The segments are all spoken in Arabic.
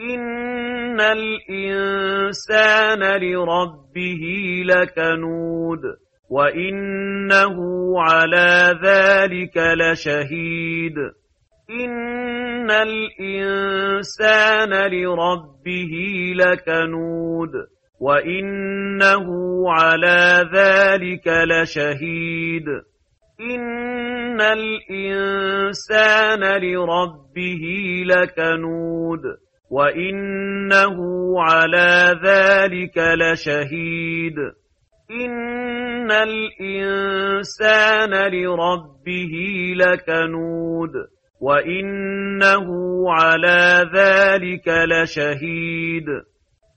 إن الإنسان لربه لكنود وإنه على ذلك لشهيد إن الإنسان لربه لكنود وإنه على ذلك لشهيد إن الإنسان لربه لكنود وإنه على ذلك لشهيد إن الإنسان لربه لكنود وإنه على ذلك لشهيد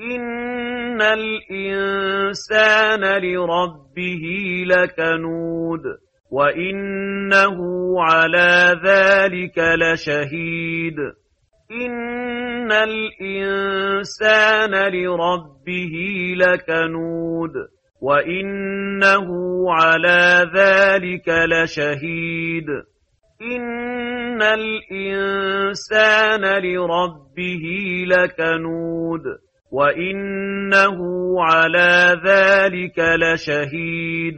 إن الإنسان لربه لكنود وإنه على ذلك لشهيد إن الإنسان لربه لكنود وإنه على ذلك لشهيد إن الإنسان لربه لكنود وإنه على ذلك لشهيد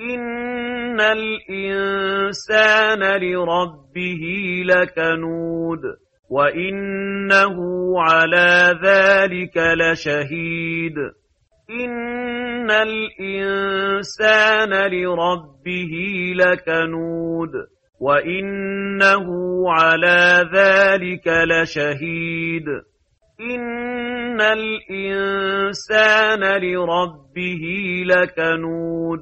إن الإنسان لربه لكنود وإنه على ذلك لشهيد إن الإنسان لربه لكنود وإنه على ذلك لشهيد إن الإنسان لربه لكنود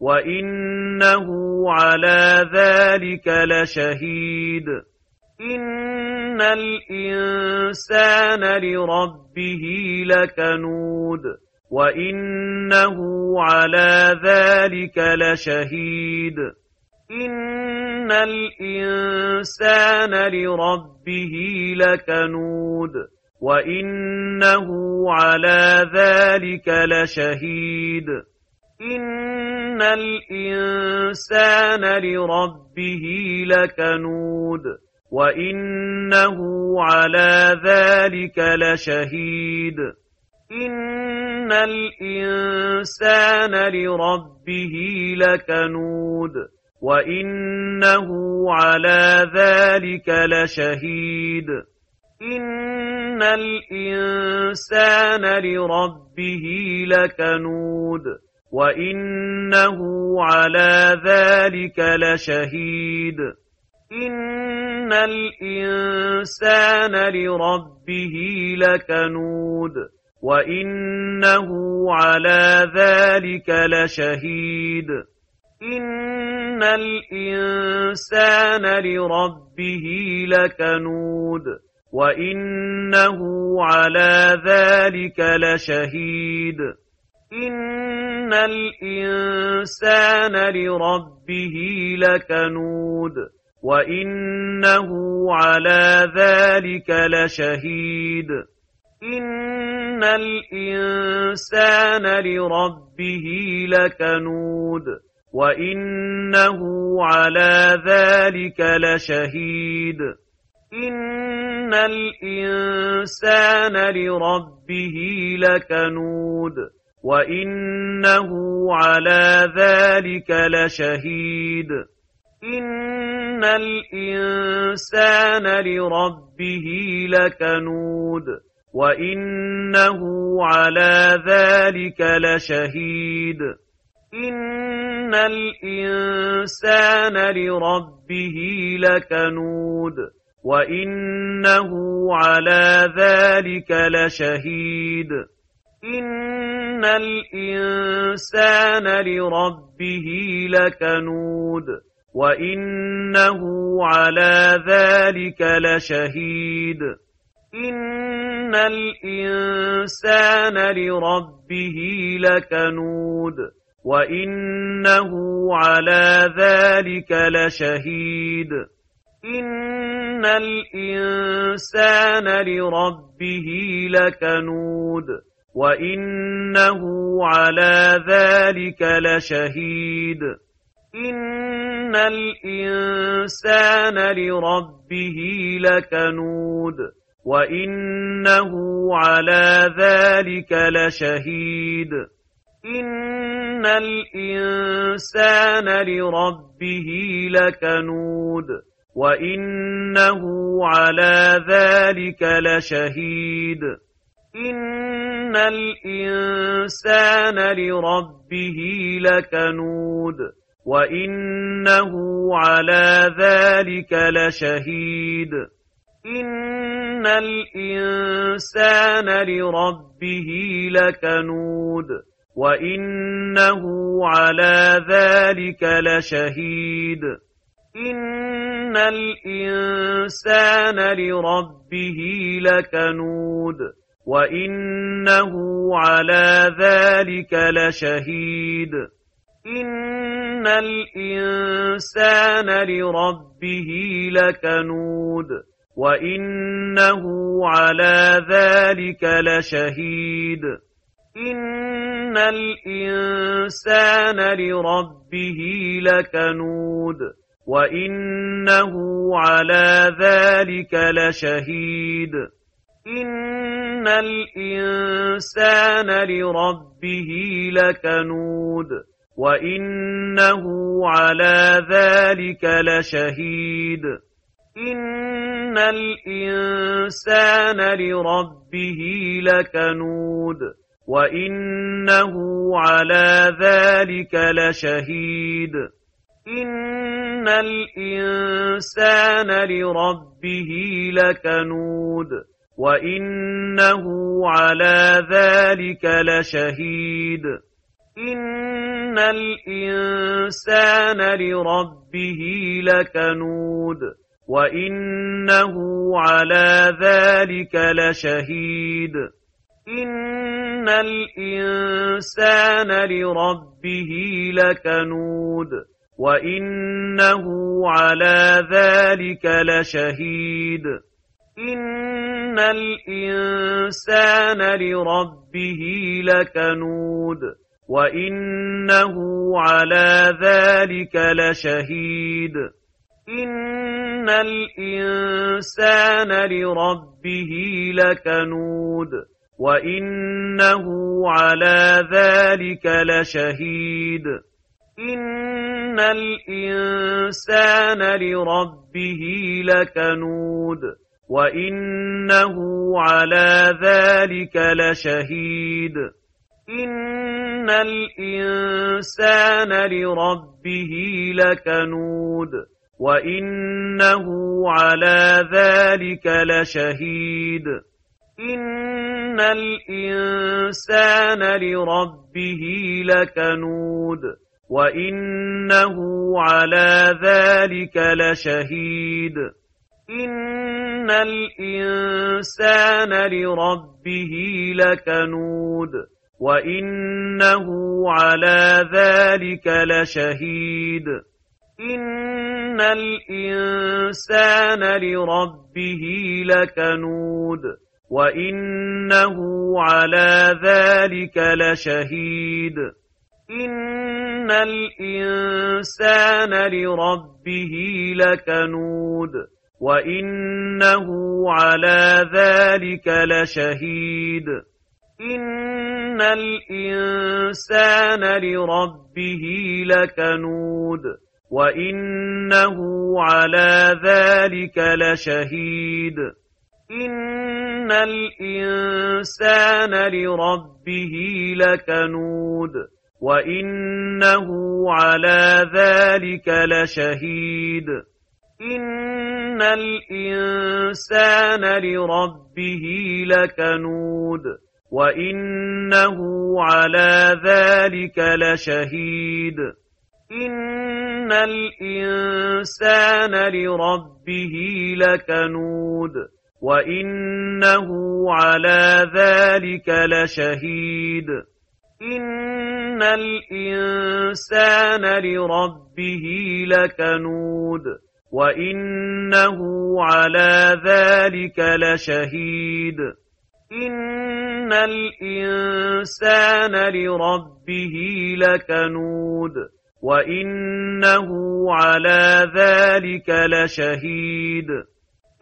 وإنه على ذلك لشهيد إن الإنسان لربه لكنود وإنه على ذلك لشهيد إن الإنسان لربه لكنود وإنه على ذلك لشهيد إن الإنسان لربه لكنود وإنه على ذلك لشهيد إن الإنسان لربه لكنود وإنه على ذلك لشهيد إن الإنسان لربه لكنود وإنه على ذلك لشهيد إن الإنسان لربه لكنود وإنه على ذلك لشهيد إن الإنسان لربه لكنود وإنه على ذلك لشهيد إن الإنسان لربه لكنود وإنه على ذلك لشهيد إن الإنسان لربه لكنود وإنه على ذلك لشهيد إن الإنسان لربه لكنود وإنه على ذلك لشهيد إن الإنسان لربه لكنود وإنه على ذلك لشهيد إن الإنسان لربه لكنود وإنه على ذلك لشهيد إن الإنسان لربه لكنود وإنه على ذلك لشهيد إن الإنسان لربه لكنود وإنه على ذلك لشهيد إن الإنسان لربه لكنود وإنه على ذلك لشهيد الإنسان لربه لكنود وإنه على ذلك لشهيد إن الإنسان لربه لكنود وإنه على ذلك لشهيد إن الإنسان لربه لكنود وإنه على ذلك لشهيد إن الإنسان لربه لكنود وإنه على ذلك لشهيد إن الإنسان لربه لكنود وإنه على ذلك لشهيد إن الإنسان لربه لكنود وإنه على ذلك لشهيد إن الإنسان لربه لكنود وإنه على ذلك لشهيد إن الإنسان لربه لكنود وإنه على ذلك لشهيد إن الإنسان لربه لكنود وإنه على ذلك لشهيد إن الإنسان لربه لكنود وإنه على ذلك لشهيد إن الإنسان لربه لكنود وإنه على ذلك لشهيد إن الإنسان لربه لكنود وإنه على ذلك لشهيد إن الإنسان لربه لكنود وإنه على ذلك لشهيد إن الإنسان لربه لكنود وإنه على ذلك لشهيد إن الإنسان لربه لكنود وإنه على ذلك لشهيد إن الإنسان لربه لكنود وإنه على ذلك لشهيد إن الإنسان لربه لكنود وإنه على ذلك لشهيد إن الإنسان لربه لكنود وإنه على ذلك لشهيد إن الإنسان لربه لكنود وإنه على ذلك لشهيد إن الإنسان لربه لكنود وإنه على ذلك لشهيد إن الإنسان لربه لكنود وإنه على ذلك لشهيد إن الإنسان لربه لكنود وإنه على ذلك لشهيد إن الإنسان لربه لكنود وإنه على ذلك لشهيد إن الإنسان لربه لكنود وإنه على ذلك لشهيد إن الإنسان لربه لكنود وإنه على ذلك لشهيد الإنسان لربه لكنود وإنه على ذلك لشهيد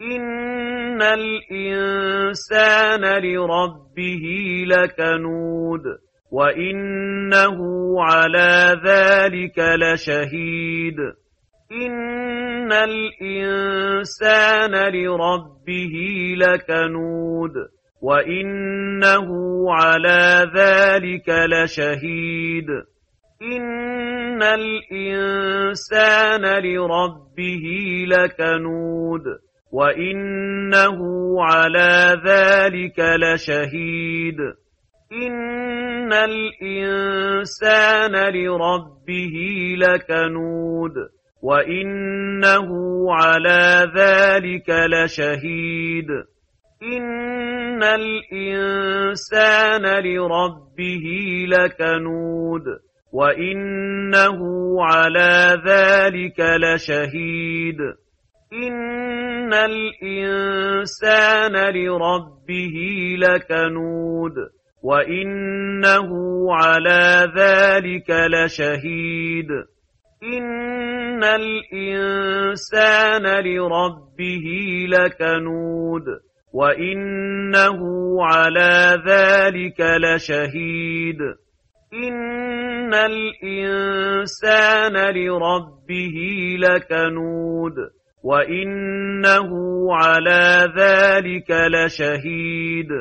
إن الإنسان لربه لكنود وإنه على ذلك لشهيد إن الإنسان لربه لكنود وإنه على ذلك لشهيد إن الإنسان لربه لكنود وإنه على ذلك لشهيد إن الإنسان لربه لكنود وإنه على ذلك لشهيد إن الإنسان لربه لكنود وإنه على ذلك لشهيد إن الإنسان لربه لكنود وإنه على ذلك لشهيد إن الإنسان لربه لكنود وإنه على ذلك لشهيد إن الإنسان لربه لكنود وإنه على ذلك لشهيد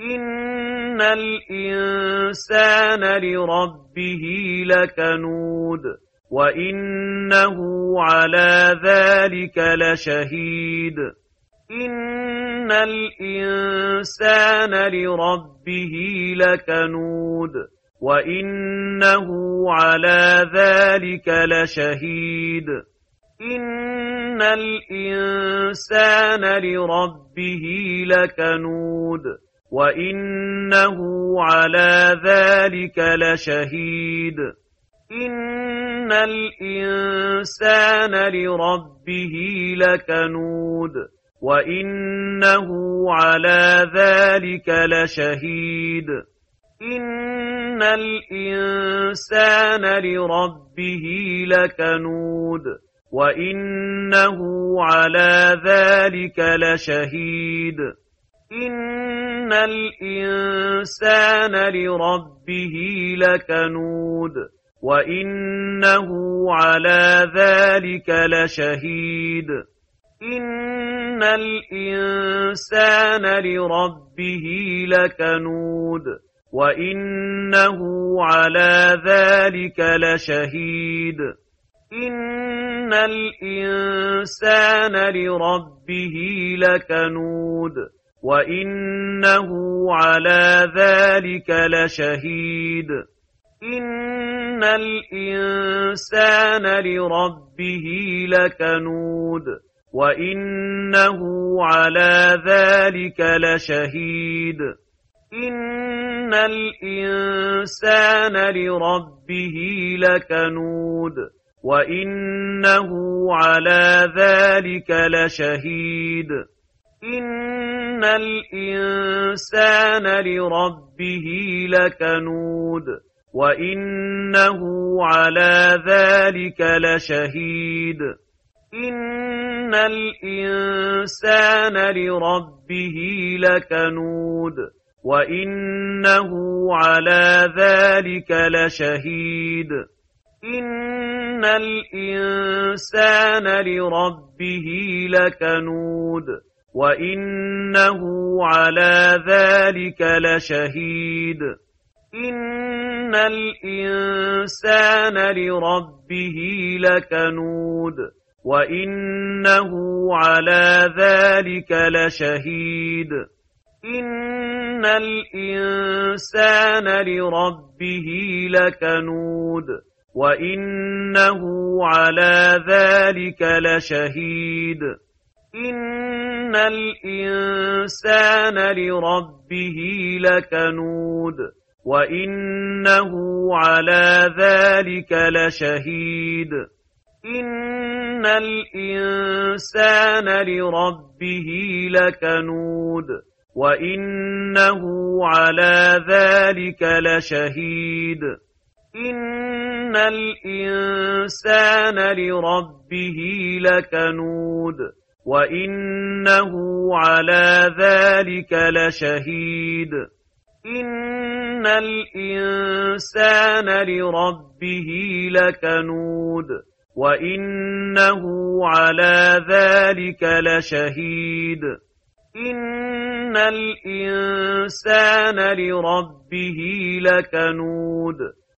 إن الإنسان لربه لكنود وإنه على ذلك لشهيد إن الإنسان لربه لكنود وإنه على ذلك لشهيد إن الإنسان لربه لكنود وإنه على ذلك لشهيد إن الإنسان لربه لكنود وإنه على ذلك لشهيد إن الإنسان لربه لكنود وإنه على ذلك لشهيد إن الإنسان لربه لكنود وإنه على ذلك لشهيد إن الإنسان لربه لكنود وإنه على ذلك لشهيد إن الإنسان لربه لكنود وإنه على ذلك لشهيد إن الإنسان لربه لكنود وإنه على ذلك لشهيد إن الإنسان لربه لكنود وإنه على ذلك لشهيد إن الإنسان لربه لكنود وإنه على ذلك لشهيد إن الإنسان لربه لكنود وإنه على ذلك لشهيد إن الإنسان لربه لكنود وإنه على ذلك لشهيد إن الإنسان لربه لكنود وإنه على ذلك لشهيد إن الإنسان لربه لكنود وإنه على ذلك لشهيد إن الإنسان لربه لكنود وإنه على ذلك لشهيد إن الإنسان لربه لكنود وإنه على ذلك لشهيد إن الإنسان لربه لكنود وإنه على ذلك لشهيد إن الإنسان لربه لكنود وإنه على ذلك لشهيد إن الإنسان لربه لكنود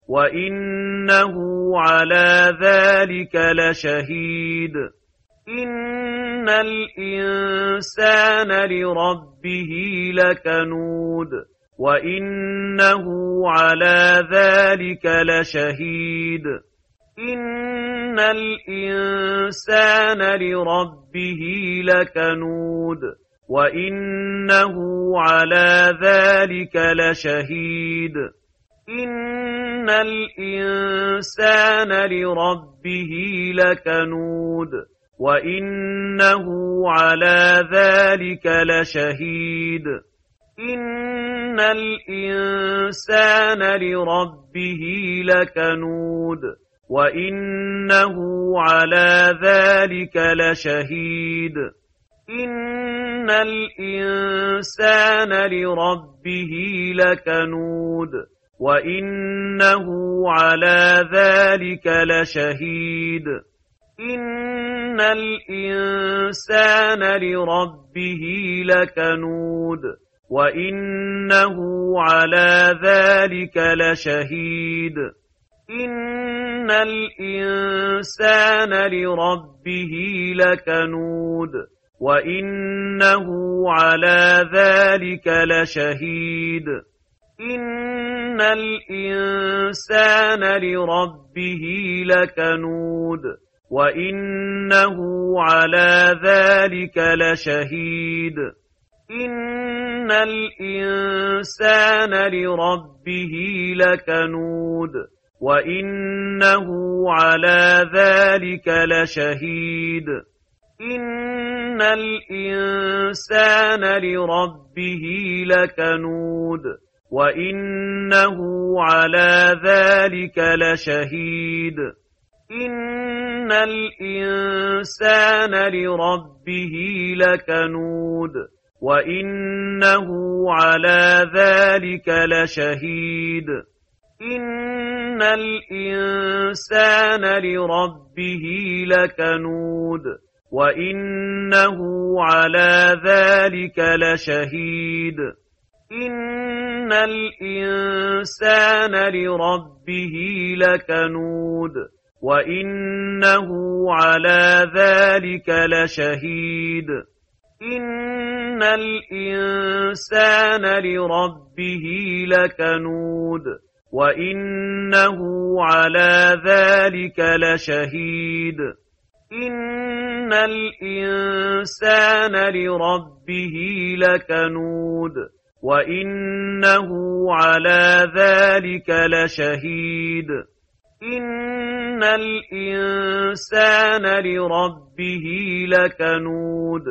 وإنه على ذلك لشهيد إن الإنسان لربه لكنود وإنه على ذلك لشهيد إن الإنسان لربه لكنود وإنه على ذلك لشهيد إن الإنسان لربه لكنود وإنه على ذلك لشهيد إن الإنسان لربه لكنود وإنه على ذلك لشهيد إن الإنسان لربه لكنود وإنه على ذلك لشهيد إن الإنسان لربه لكنود وإنه على ذلك لشهيد إن الإنسان لربه لكنود وإنه على ذلك لشهيد إن الإنسان لربه لكنود وإنه على ذلك لشهيد إن الإنسان لربه لكنود وإنه على ذلك لشهيد إن الإنسان لربه لكنود وإنه على ذلك لشهيد إن الإنسان لربه لكنود وإنه على ذلك لشهيد إن الإنسان لربه لكنود وإنه على ذلك لشهيد إن الإنسان لربه لكنود وإنه على ذلك لشهيد إن الإنسان لربه لكنود وإنه على ذلك لشهيد إن الإنسان لربه لكنود وإنه على ذلك لشهيد إن الإنسان لربه لكنود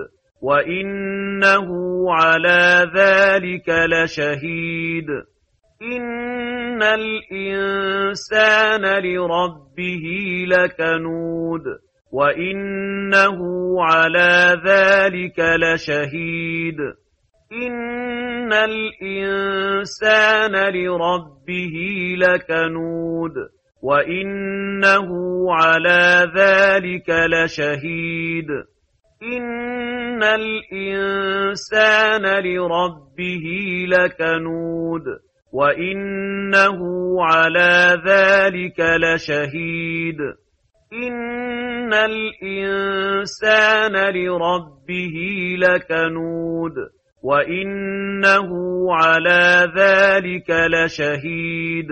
وإنه على ذلك لشهيد إن الإنسان لربه لكنود وإنه على ذلك لشهيد إن الإنسان لربه لكنود وإنه على ذلك لشهيد إن الإنسان لربه لكنود وإنه على ذلك لشهيد إن الإنسان لربه لكنود وإنه على ذلك لشهيد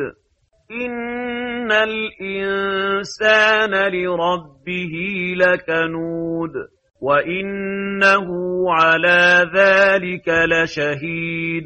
إن الإنسان لربه لكنود وإنه على ذلك لشهيد